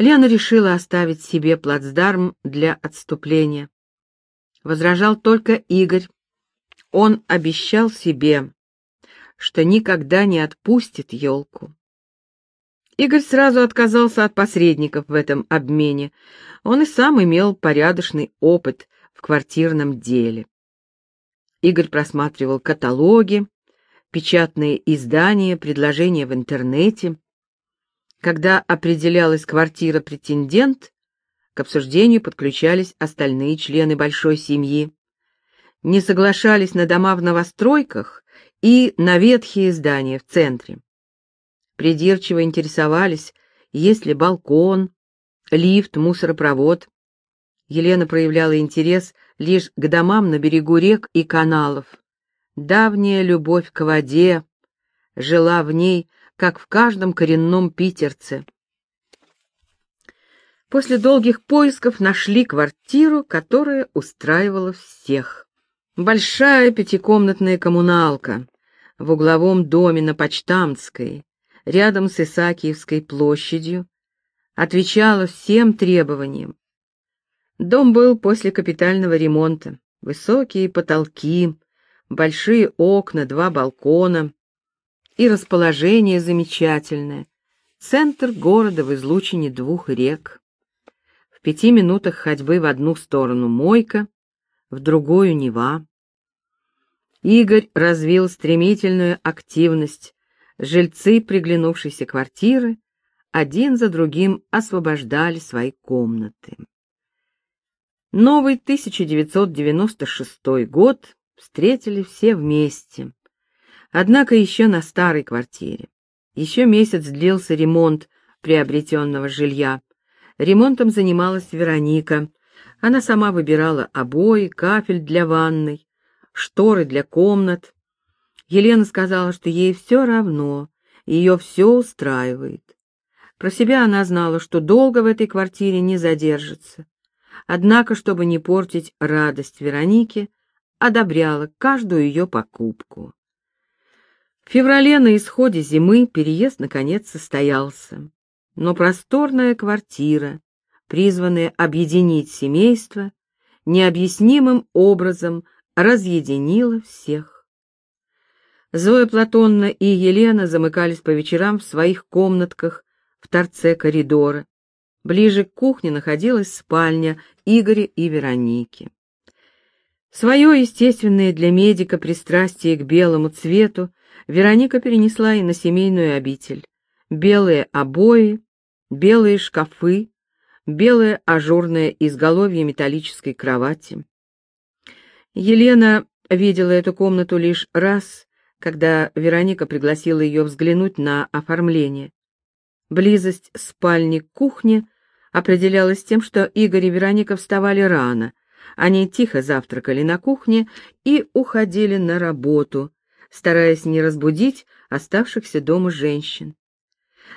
Лена решила оставить себе плацдарм для отступления. Возражал только Игорь. Он обещал себе, что никогда не отпустит елку. Игорь сразу отказался от посредников в этом обмене. Он и сам имел порядочный опыт в квартирном деле. Игорь просматривал каталоги, печатные издания, предложения в интернете. Когда определялась квартира-претендент, к обсуждению подключались остальные члены большой семьи. Не соглашались на дома в новостройках и на ветхие здания в центре. Придирчиво интересовались, есть ли балкон, лифт, мусоропровод. Елена проявляла интерес лишь к домам на берегу рек и каналов. Давняя любовь к воде жила в ней, как в каждом коренном питерце. После долгих поисков нашли квартиру, которая устраивала всех. Большая пятикомнатная коммуналка в угловом доме на Почтамтской, рядом с Исаакиевской площадью, отвечала всем требованиям. Дом был после капитального ремонта. Высокие потолки, большие окна, два балкона. И расположение замечательное. Центр города в излучине двух рек. В пяти минутах ходьбы в одну сторону Мойка, в другую Нева. Игорь развил стремительную активность. Жильцы приглянувшейся квартиры один за другим освобождали свои комнаты. Новый 1996 год встретили все вместе. Однако еще на старой квартире. Еще месяц длился ремонт приобретенного жилья. Ремонтом занималась Вероника. Она сама выбирала обои, кафель для ванной, шторы для комнат. Елена сказала, что ей все равно, ее все устраивает. Про себя она знала, что долго в этой квартире не задержится. Однако, чтобы не портить радость Вероники, одобряла каждую ее покупку. В феврале на исходе зимы переезд наконец состоялся, но просторная квартира, призванная объединить семейство, необъяснимым образом разъединила всех. Зоя Платонна и Елена замыкались по вечерам в своих комнатках в торце коридора. Ближе к кухне находилась спальня Игоря и Вероники. Свое естественное для медика пристрастие к белому цвету Вероника перенесла и на семейную обитель. Белые обои, белые шкафы, белое ажурное изголовье металлической кровати. Елена видела эту комнату лишь раз, когда Вероника пригласила ее взглянуть на оформление. Близость спальни к кухне определялась тем, что Игорь и Вероника вставали рано, они тихо завтракали на кухне и уходили на работу, стараясь не разбудить оставшихся дома женщин.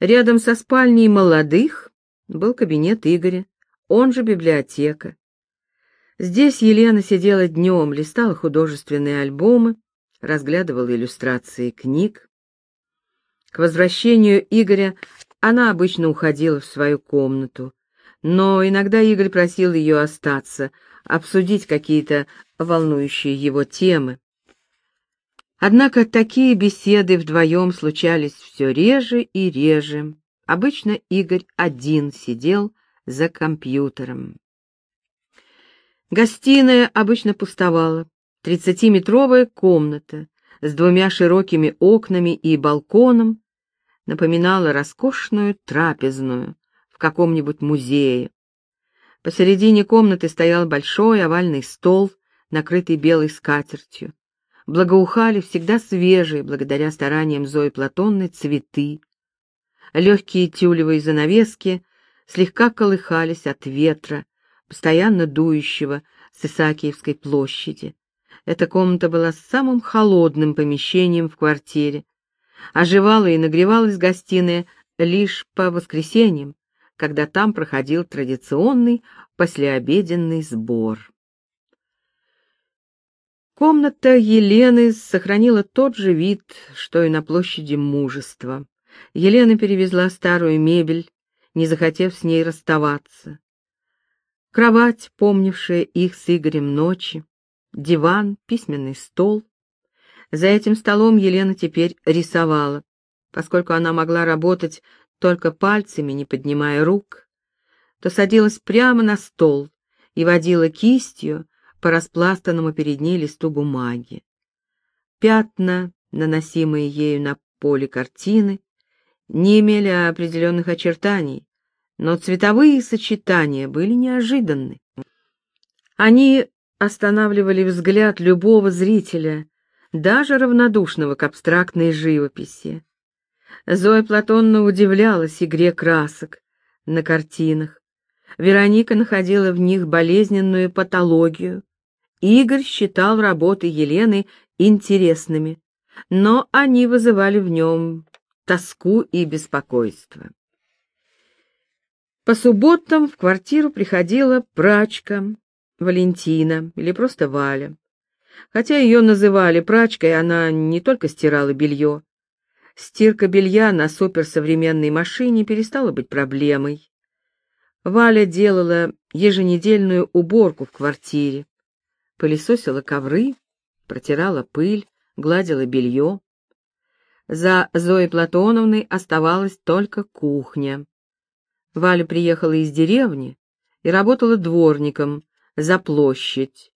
Рядом со спальней молодых был кабинет Игоря, он же библиотека. Здесь Елена сидела днем, листала художественные альбомы, разглядывала иллюстрации книг. К возвращению Игоря она обычно уходила в свою комнату, но иногда Игорь просил ее остаться, обсудить какие-то волнующие его темы. Однако такие беседы вдвоем случались все реже и реже. Обычно Игорь один сидел за компьютером. Гостиная обычно пустовала. Тридцатиметровая комната с двумя широкими окнами и балконом напоминала роскошную трапезную в каком-нибудь музее. Посередине комнаты стоял большой овальный стол, накрытый белой скатертью. Благоухали всегда свежие, благодаря стараниям Зои Платонны, цветы. Легкие тюлевые занавески слегка колыхались от ветра, постоянно дующего с Исаакиевской площади. Эта комната была самым холодным помещением в квартире. Оживала и нагревалась гостиная лишь по воскресеньям, когда там проходил традиционный послеобеденный сбор. Комната Елены сохранила тот же вид, что и на площади мужества. Елена перевезла старую мебель не захотев с ней расставаться. Кровать, помнившая их с Игорем ночи, диван, письменный стол. За этим столом Елена теперь рисовала, поскольку она могла работать только пальцами, не поднимая рук, то садилась прямо на стол и водила кистью по распластанному перед ней листу бумаги. Пятна, наносимые ею на поле картины, не имели определенных очертаний, но цветовые сочетания были неожиданны. Они останавливали взгляд любого зрителя, даже равнодушного к абстрактной живописи. Зоя Платонна удивлялась игре красок на картинах. Вероника находила в них болезненную патологию. Игорь считал работы Елены интересными, но они вызывали в нем тоску и беспокойство. По субботам в квартиру приходила прачка Валентина или просто Валя. Хотя ее называли прачкой, она не только стирала белье. Стирка белья на суперсовременной машине перестала быть проблемой. Валя делала еженедельную уборку в квартире, пылесосила ковры, протирала пыль, гладила белье. За Зоей Платоновной оставалась только кухня. Валя приехала из деревни и работала дворником за площадь.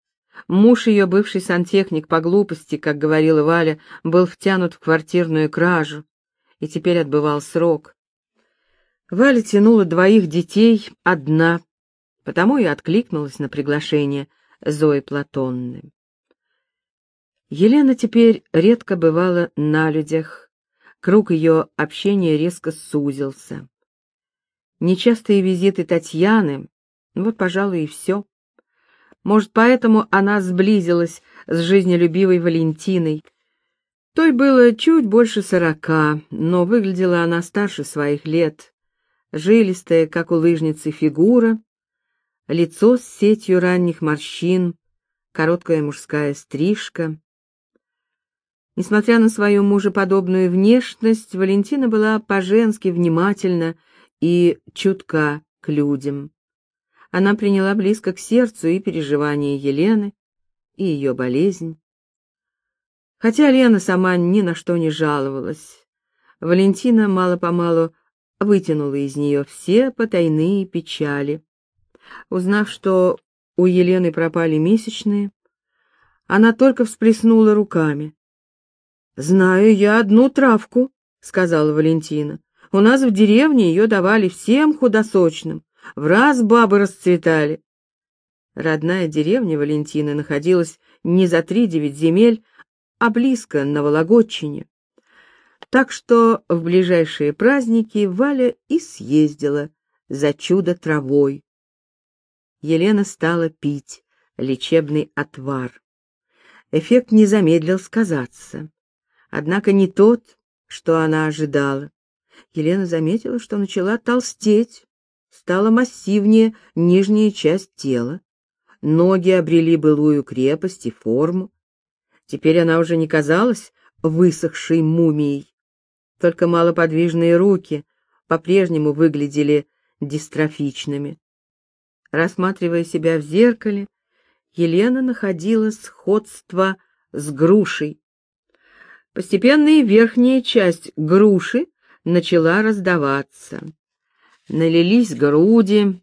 Муж ее, бывший сантехник по глупости, как говорила Валя, был втянут в квартирную кражу и теперь отбывал срок. Валя тянула двоих детей одна, потому и откликнулась на приглашение Зои Платонны. Елена теперь редко бывала на людях, круг ее общения резко сузился. Нечастые визиты Татьяны, вот, пожалуй, и все. Может, поэтому она сблизилась с жизнелюбивой Валентиной. Той было чуть больше сорока, но выглядела она старше своих лет. Жилистая, как у лыжницы, фигура, лицо с сетью ранних морщин, короткая мужская стрижка. Несмотря на свою мужеподобную внешность, Валентина была по-женски внимательна и чутка к людям. Она приняла близко к сердцу и переживания Елены, и ее болезнь. Хотя Лена сама ни на что не жаловалась, Валентина мало-помалу вытянула из нее все потайные печали. Узнав, что у Елены пропали месячные, она только всплеснула руками. «Знаю я одну травку», — сказала Валентина. «У нас в деревне ее давали всем худосочным, в раз бабы расцветали. Родная деревня Валентины находилась не за три девять земель, а близко на Вологодчине. Так что в ближайшие праздники Валя и съездила за чудо травой. Елена стала пить лечебный отвар. Эффект не замедлил сказаться. Однако не тот, что она ожидала. Елена заметила, что начала толстеть стала массивнее нижняя часть тела. Ноги обрели былую крепость и форму. Теперь она уже не казалась высохшей мумией. Только малоподвижные руки по-прежнему выглядели дистрофичными. Рассматривая себя в зеркале, Елена находила сходство с грушей. Постепенно и верхняя часть груши начала раздаваться налились груди.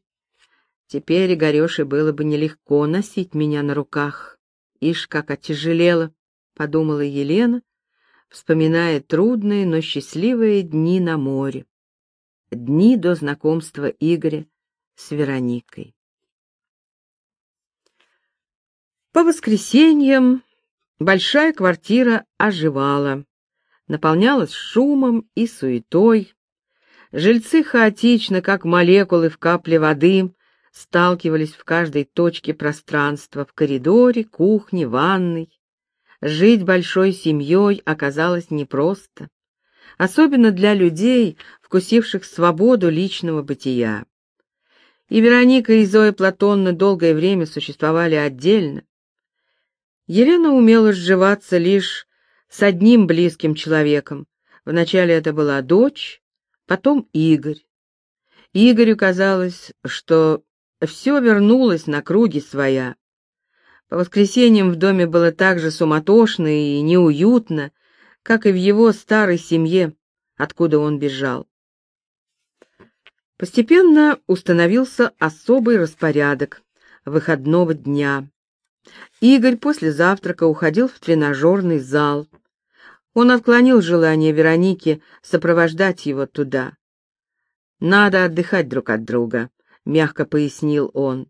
Теперь Игорёше было бы нелегко носить меня на руках. Ишь, как отяжелело, — подумала Елена, вспоминая трудные, но счастливые дни на море. Дни до знакомства Игоря с Вероникой. По воскресеньям большая квартира оживала, наполнялась шумом и суетой. Жильцы хаотично, как молекулы в капле воды, сталкивались в каждой точке пространства, в коридоре, кухне, ванной. Жить большой семьей оказалось непросто, особенно для людей, вкусивших свободу личного бытия. И Вероника и Зоя Платонна долгое время существовали отдельно. Елена умела сживаться лишь с одним близким человеком. Вначале это была дочь, потом Игорь. Игорю казалось, что все вернулось на круги своя. По воскресеньям в доме было так же суматошно и неуютно, как и в его старой семье, откуда он бежал. Постепенно установился особый распорядок выходного дня. Игорь после завтрака уходил в тренажерный зал. Он отклонил желание Вероники сопровождать его туда. «Надо отдыхать друг от друга», — мягко пояснил он.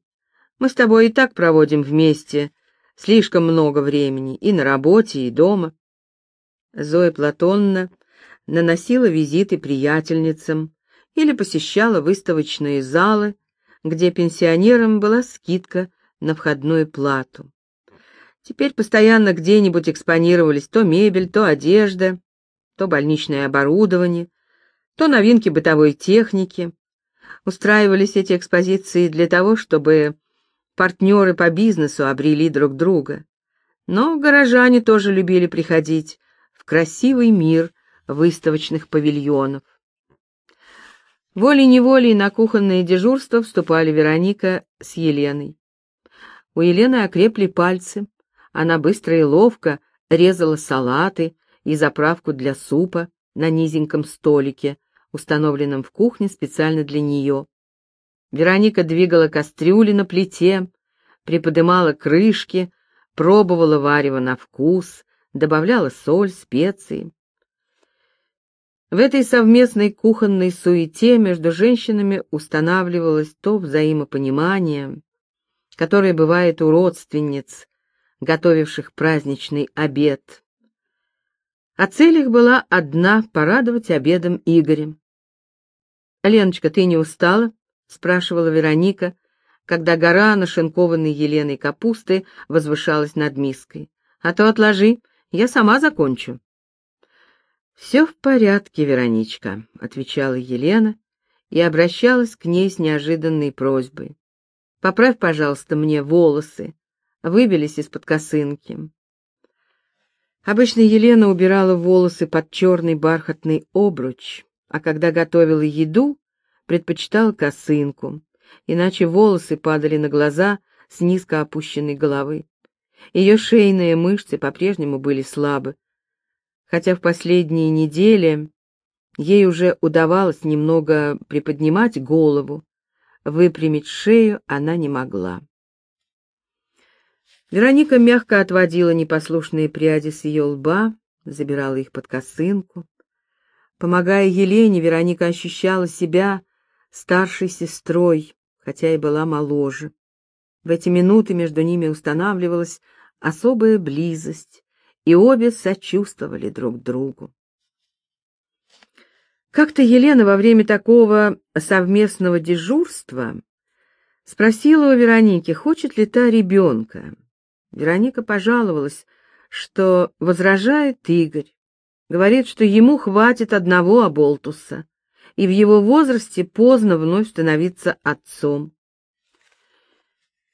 «Мы с тобой и так проводим вместе слишком много времени и на работе, и дома». Зоя Платонна наносила визиты приятельницам или посещала выставочные залы, где пенсионерам была скидка на входную плату. Теперь постоянно где-нибудь экспонировались то мебель, то одежда, то больничное оборудование, то новинки бытовой техники. Устраивались эти экспозиции для того, чтобы партнеры по бизнесу обрели друг друга. Но горожане тоже любили приходить в красивый мир выставочных павильонов. Волей-неволей на кухонное дежурство вступали Вероника с Еленой. У Елены окрепли пальцы, она быстро и ловко резала салаты и заправку для супа на низеньком столике, установленном в кухне специально для нее. Вероника двигала кастрюли на плите, приподымала крышки, пробовала варево на вкус, добавляла соль, специи. В этой совместной кухонной суете между женщинами устанавливалось то взаимопонимание, которое бывает у родственниц, готовивших праздничный обед, а цель их была одна — порадовать обедом Игоря. «Леночка, ты не устала?» — спрашивала Вероника, когда гора нашинкованной Еленой капусты возвышалась над миской. «А то отложи, я сама закончу». «Все в порядке, Вероничка», — отвечала Елена и обращалась к ней с неожиданной просьбой. «Поправь, пожалуйста, мне волосы, выбились из-под косынки». Обычно Елена убирала волосы под черный бархатный обруч, а когда готовила еду, предпочитала косынку, иначе волосы падали на глаза с низко опущенной головы. Ее шейные мышцы по-прежнему были слабы, хотя в последние недели ей уже удавалось немного приподнимать голову, выпрямить шею она не могла. Вероника мягко отводила непослушные пряди с ее лба, забирала их под косынку. Помогая Елене, Вероника ощущала себя старшей сестрой, хотя и была моложе. В эти минуты между ними устанавливалась особая близость, и обе сочувствовали друг другу. Как-то Елена во время такого совместного дежурства спросила у Вероники, хочет ли та ребенка. Вероника пожаловалась, что возражает Игорь. Говорит, что ему хватит одного оболтуса, и в его возрасте поздно вновь становиться отцом.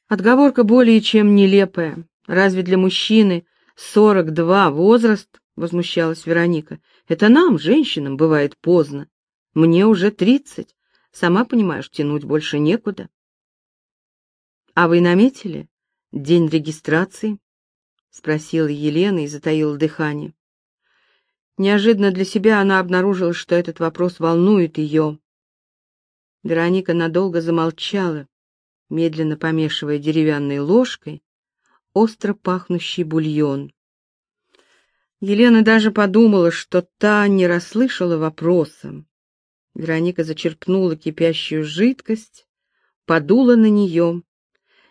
Отговорка более чем нелепая. Разве для мужчины сорок два возраст? Возмущалась Вероника. Это нам, женщинам, бывает поздно. Мне уже тридцать. Сама понимаешь, тянуть больше некуда. А вы наметили? День регистрации? спросила Елена и затаила дыхание. Неожиданно для себя она обнаружила, что этот вопрос волнует ее. Вероника надолго замолчала, медленно помешивая деревянной ложкой остро пахнущий бульон. Елена даже подумала, что та не расслышала вопроса. Вероника зачерпнула кипящую жидкость, подула на нее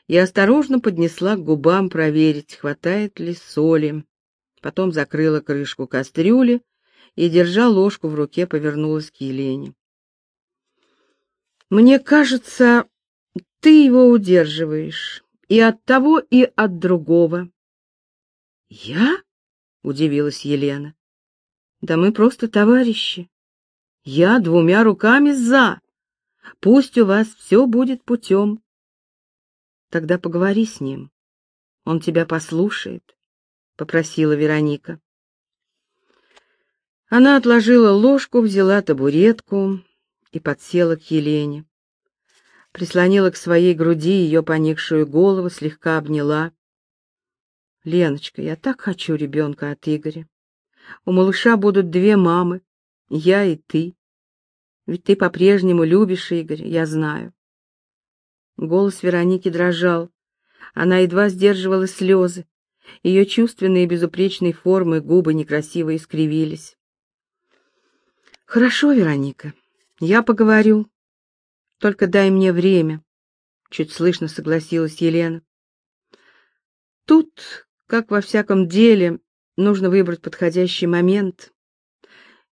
и осторожно поднесла к губам проверить, хватает ли соли. Потом закрыла крышку кастрюли и, держа ложку в руке, повернулась к Елене. «Мне кажется, ты его удерживаешь и от того, и от другого». «Я?» — удивилась Елена. «Да мы просто товарищи. Я двумя руками за. Пусть у вас все будет путем. Тогда поговори с ним. Он тебя послушает, — попросила Вероника. Она отложила ложку, взяла табуретку и подсела к Елене. Прислонила к своей груди ее поникшую голову, слегка обняла. «Леночка, я так хочу ребенка от Игоря. У малыша будут две мамы, я и ты. Ведь ты по-прежнему любишь Игоря, я знаю». Голос Вероники дрожал. Она едва сдерживала слезы. Ее чувственные безупречные формы губы некрасиво искривились. «Хорошо, Вероника, я поговорю. Только дай мне время», — чуть слышно согласилась Елена. «Тут, как во всяком деле, нужно выбрать подходящий момент.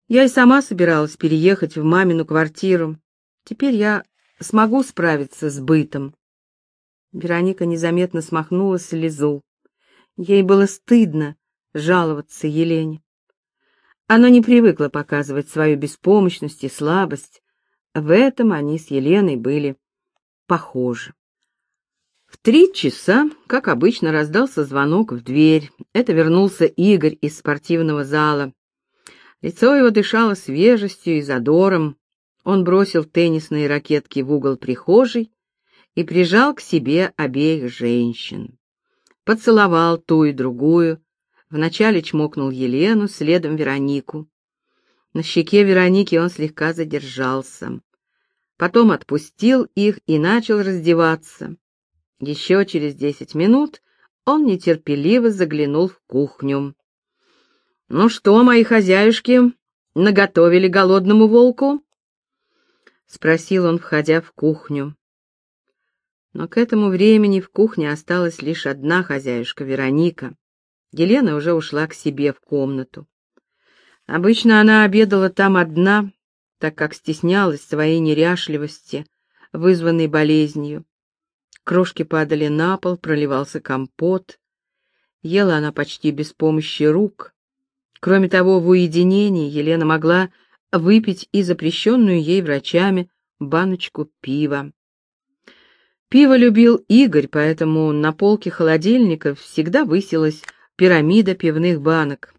Я и сама собиралась переехать в мамину квартиру. Теперь я смогу справиться с бытом». Вероника незаметно смахнула слезу. Ей было стыдно жаловаться Елене. Она не привыкла показывать свою беспомощность и слабость. В этом они с Еленой были похожи. В три часа, как обычно, раздался звонок в дверь. Это вернулся Игорь из спортивного зала. Лицо его дышало свежестью и задором. Он бросил теннисные ракетки в угол прихожей и прижал к себе обеих женщин поцеловал ту и другую, вначале чмокнул Елену, следом Веронику. На щеке Вероники он слегка задержался. Потом отпустил их и начал раздеваться. Еще через десять минут он нетерпеливо заглянул в кухню. «Ну что, мои хозяюшки, наготовили голодному волку?» — спросил он, входя в кухню. Но к этому времени в кухне осталась лишь одна хозяюшка Вероника. Елена уже ушла к себе в комнату. Обычно она обедала там одна, так как стеснялась своей неряшливости, вызванной болезнью. Крошки падали на пол, проливался компот. Ела она почти без помощи рук. Кроме того, в уединении Елена могла выпить и запрещенную ей врачами баночку пива. Пиво любил Игорь, поэтому на полке холодильника всегда высилась пирамида пивных банок.